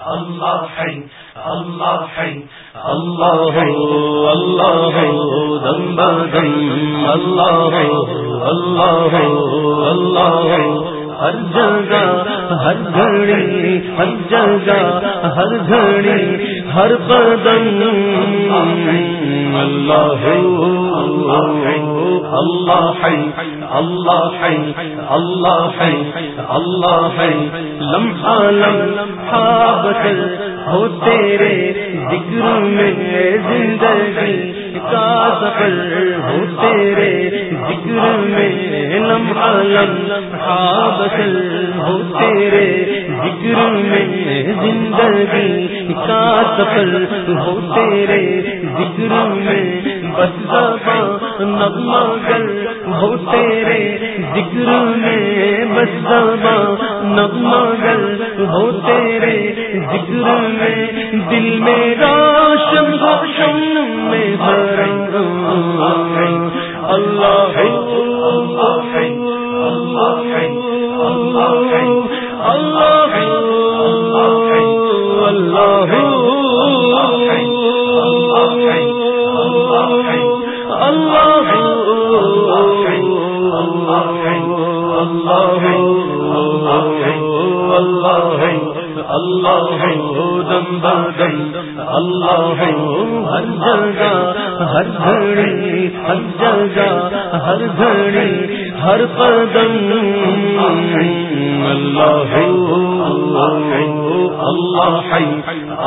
اللہ ہے اللہ ہے اللہ ہو اللہ ہو دم اللہ ہو اللہ ہو اللہ ہر جگہ ہر گھڑی ہر جگہ ہر گھڑی ہر قدم اللہ اللہ ہے۔ اللہ ہے۔ اللہ ہے۔ اللہ ہے۔ لمحہ لمحہ بدل ہو تیرے ذکر میں زندگی کا سفر ہو تیرے ذکر میں لمحہ لمحہ بدل ہو تیرے ذکر میں زندگی کا سفر ہو تیرے ذکر میں، بس نغمہ گل ہو تیرے ذکر میں بس نغمہ گل ہو تیرے ذکر میں دل میں راشن روشن میں اللہ اللہ اللہ اللہ دم بدم اللہ ہر جگہ، ہر گھڑی، ہر جگہ، ہر گھڑی، ہر قدم۔ اللہ اللہ ہے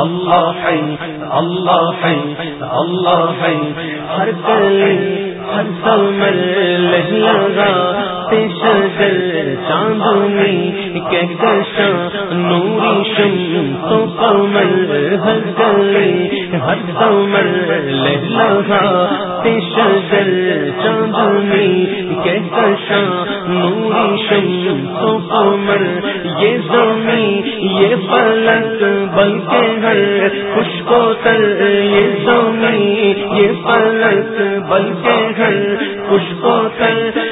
اللہ ہے اللہ ہے اللہ ہے ہر ہر سمر لگا۔ شجر چاندنی کیسا نوری تو کمل ہر گلی ہر سمر لگا شجر چاندنی کیسا نوری شم تو کمل یہ زمین، یہ پلک بلکہ ہر خوش کو تر، یہ زمین، یہ پلک بلکہ ہر خوش کو تر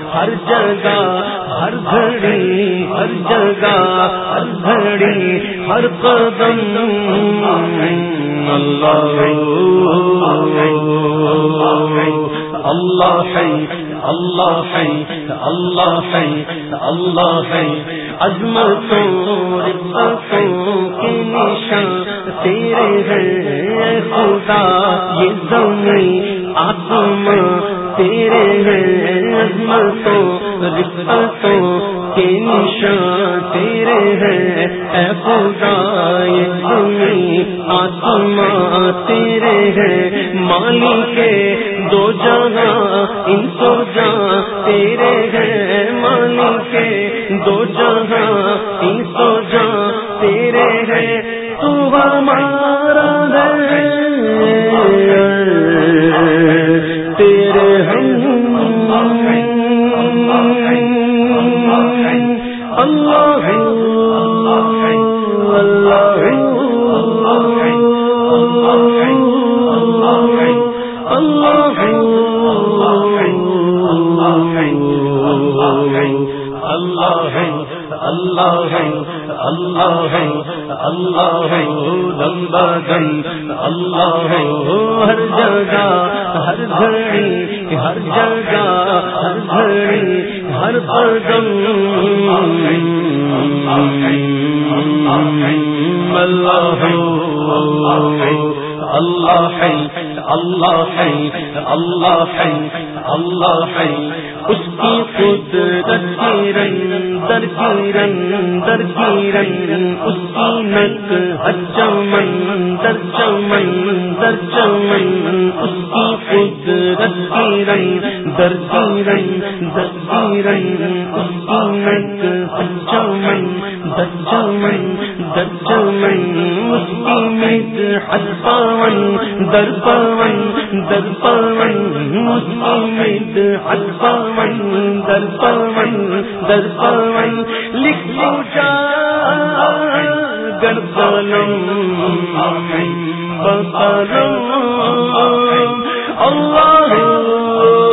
ہر جگہ، ہر گھڑی، ہر جگہ، ہر گھڑی، ہر قدم۔ اللہ اللہ ہے اللہ ہے اللہ ہے اللہ ہے۔ عظمتوں رفتوں کے تیرے ہیں خدا، یہ زمین آسم تیرے ہیں عظمتوں رفتوں کے نشان، تیرے ہیں اے خدا، یہ زمین آسمان، تیرے ہیں مالی کے دو جہاں، ان سو جہاں، تیرے ہیں مالی کے دو جہاں اللہ اللہ دم بدم اللہ ہر جگہ، ہر گھڑی، ہر جگہ، ہر گھڑی، ہر قدم اللہ اللہ ہے اللہ ہے اللہ ہے اللہ ہے اس کی خود ترکیرن درکیرن درکیرن کی نک در در اس کی خود اس کی نک چمن در چمن در چمن، اس کی مت حد پاون در پاون در پاون مسلم حد پاون در پاون در پاون، لکھ لوٹا گر پالم بسالم اللہ اللہ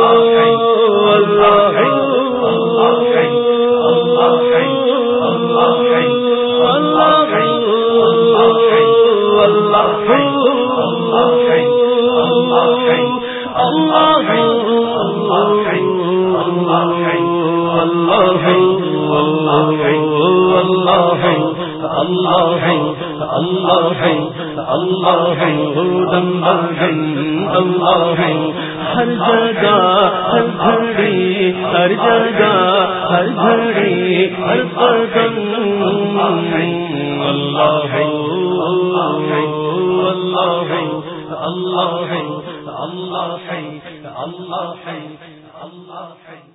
اللہ ہے اللہ ہے اللہ ہے ہر جگہ ہر گھڑی ہر جگہ ہر گھڑی ہر قدم اللہ ہے اللہ ہے اللہ ہے اللہ ہے اللہ ہے اللہ ہے